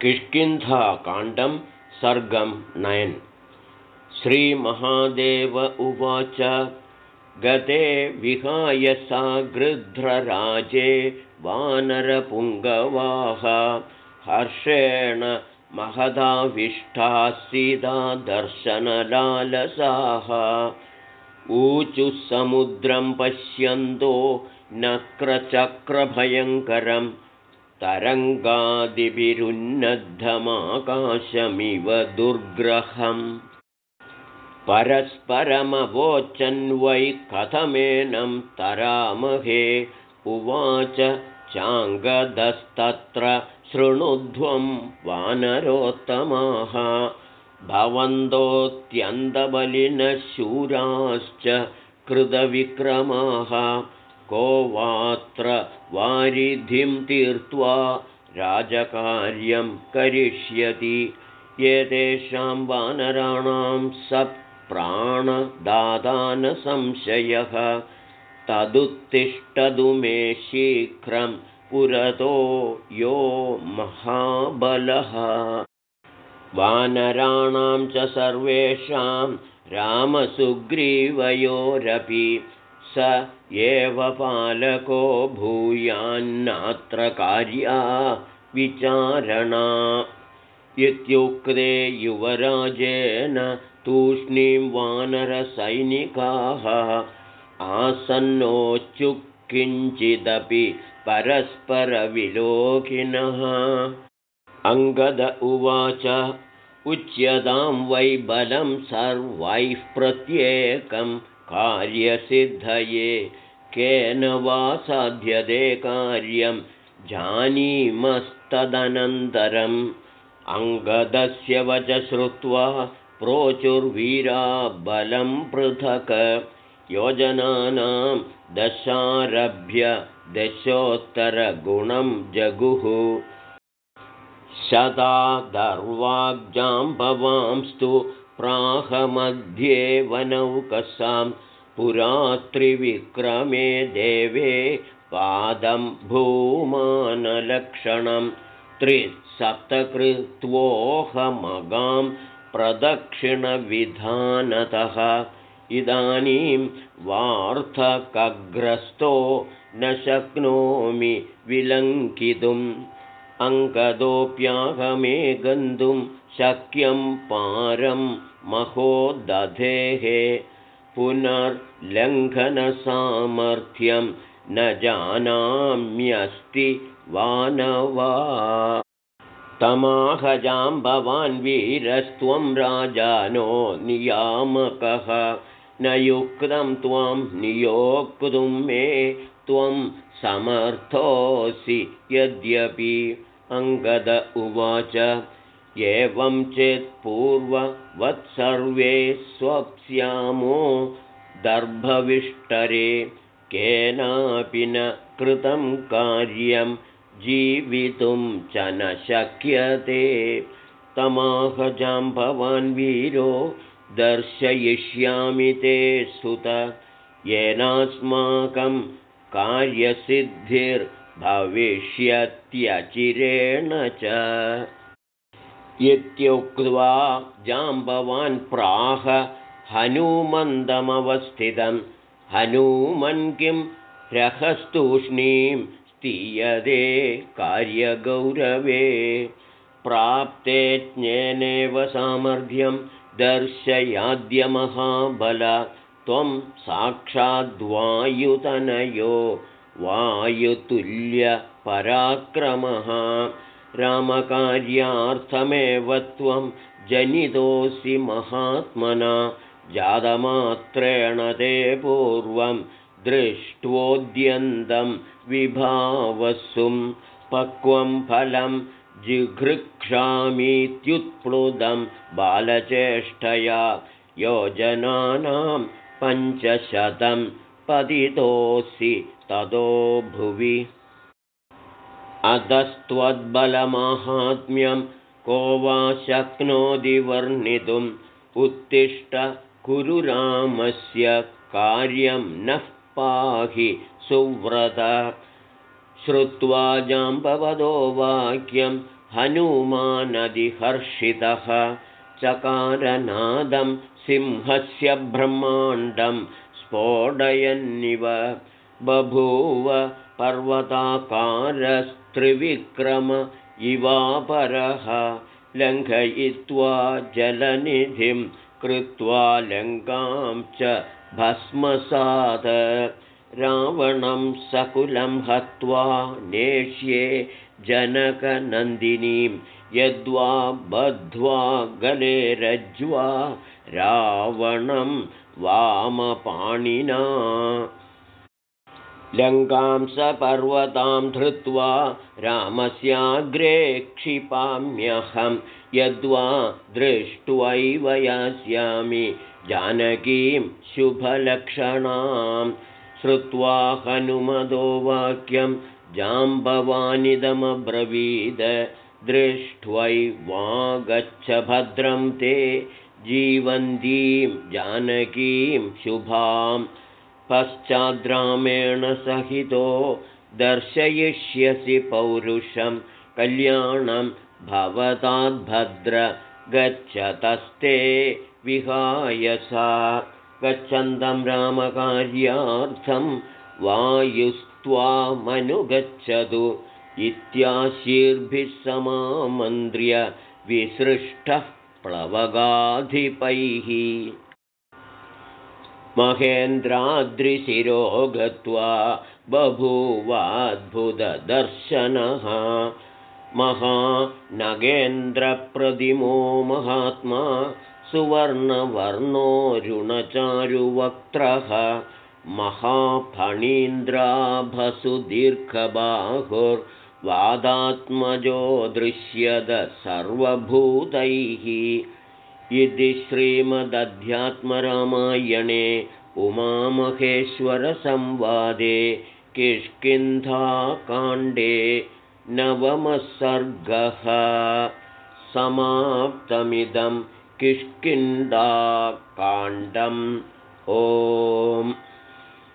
किष्किन्धाकाण्डं सर्गं नयन्। श्रीमहादेव उवाच गते विहाय सा गृध्रराजे वानरपुङ्गवाः हर्षेण महदाविष्टासीदा दर्शनलालसाः। ऊचुः समुद्रं पश्यन्तो नक्रचक्रभयङ्करम् तरङ्गादिभिरुन्नद्धमाकाशमिव दुर्ग्रहम्। परस्परमवोचन्वै कथमेनं तरामहे उवाच चाङ्गदस्तत्र शृणुध्वं वानरोत्तमाः। भवन्तोऽत्यन्तबलिनः शूराश्च कृतविक्रमाः को वात्र वारिधिं तीर्त्वा राजकार्यं करिष्यति। एतेषां वानराणां स प्राणदादानसंशयः तदुत्तिष्ठतु मे शीघ्रं पुरतो यो महाबलः। वानराणां च सर्वेषां रामसुग्रीवयोरपि स एव पालको भूयान्नात्र कार्या विचारणा। इत्युक्ते युवराजेन तूष्णीं वानरसैनिकाः आसन्नोच्चुकिञ्चिदपि परस्परविलोकिनः। अङ्गद उवाच उच्यतां वै बलं सर्वैः प्रत्येकं कार्यसिद्धये। केन वा साध्यते कार्यं? जानीमस्तदनन्तरम्। अङ्गदस्य वच श्रुत्वा प्रोचुर्वीरा बलं पृथक्। योजनानां दशारभ्य दशोत्तरगुणं जगुः। शतादर्वाग्जाम्बवांस्तु प्राहमध्ये वनौकसां पुरात्रिविक्रमे देवे पादं भूमानलक्षणं त्रिसप्तकृत्वोऽहमगां प्रदक्षिणविधानतः। इदानीं वार्थकग्रस्तो न शक्नोमि विलङ्कितुम् अङ्गदोऽप्यागमे गन्तुं शक्यं पारं महोदधेः पुनर्लङ्घनसामर्थ्यं न जानाम्यस्ति वानवा। वीरस्त्वं राजानो नियामकः। न युक्तं त्वां नियोक्तुं मे त्वं समर्थोऽसि यद्यपि अङ्गद उवाच। एवं चेत्पूर्ववत्सर्वे स्वप्स्यामो दर्भविष्टरे केनापि न कृतं कार्यं जीवितुं च न शक्यते। तमाहजां भवान् वीरो दर्शयिष्यामि ते सुत। येनास्माकं कार्यसिद्धिर्भविष्यत्यचिरेण च। इत्युक्त्वा जाम्बवान् प्राह हनूमन्दमवस्थितं। हनूमन् किं रहस्तूष्णीं स्तीयते कार्यगौरवे। प्राप्ते ज्ञेनेव सामर्थ्यं दर्शयाद्यमहाबल त्वं साक्षाद्वायुतनयो वायुतुल्यपराक्रमः। रामकार्यार्थमेव त्वं जनितोऽसि महात्मना। जातमात्रेण ते पूर्वं दृष्ट्वोद्यन्तं विभावसुं। पक्वं फलं जिघृक्षामीत्युत्प्लुतं बालचेष्टया। योजनानां पञ्चशतं पतितोऽसि ततो भुवि। अधस्त्वद्बलमाहात्म्यं को वा शक्नोति वर्णितुम् उत्तिष्ठ कुरु रामस्य कार्यं नः पाहि सुव्रत। श्रुत्वा जाम्बवदो वाक्यं हनुमानदिहर्षितः। चकारनादं सिंहस्य ब्रह्माण्डं स्फोटयन्निव बभूव पर्वताकारस्त्रिविक्रम इवापरः लङ्घयित्वा जलनिधिं कृत्वा लङ्कां च भस्मसाद। रावणं सकुलं हत्वा नेष्ये जनकनन्दिनीं यद्वा बद्ध्वा गले रज्वा रावणं वामपाणिना। लङ्कां सपर्वतां धृत्वा रामस्याग्रे क्षिपाम्यहं यद्वा दृष्ट्वैव यास्यामि जानकीं शुभलक्षणां श्रुत्वा हनुमदो वाक्यं जाम्बवानिदमब्रवीद दृष्ट्वैवागच्छ भद्रं ते जीवन्तीं जानकीं शुभाम् पश्चाद्रामेण सहितो दर्शयिष्यसि पौरुषं कल्याणं भवताद्भद्र गच्छतस्ते विहाय सा। गच्छन्तं रामकार्यार्थं वायुस्त्वामनुगच्छतु इत्याशीर्भिः समामन्त्र्य विसृष्टः प्लवगाधिपैः। महेन्द्राद्रिशिरो गत्वा बभूवाद्भुतदर्शनः। महानगेन्द्रप्रतिमो महात्मा सुवर्णवर्णोरुणचारुवक्त्रः महाफणीन्द्राभसुदीर्घबाहुर्वादात्मजो दृश्यद सर्वभूतैः। इति श्रीमदध्यात्मरामायणे उमामहेश्वरसंवादे किष्किन्धाकाण्डे नवमः सर्गः समाप्तमिदं किष्किन्धाकाण्डम्। ओम्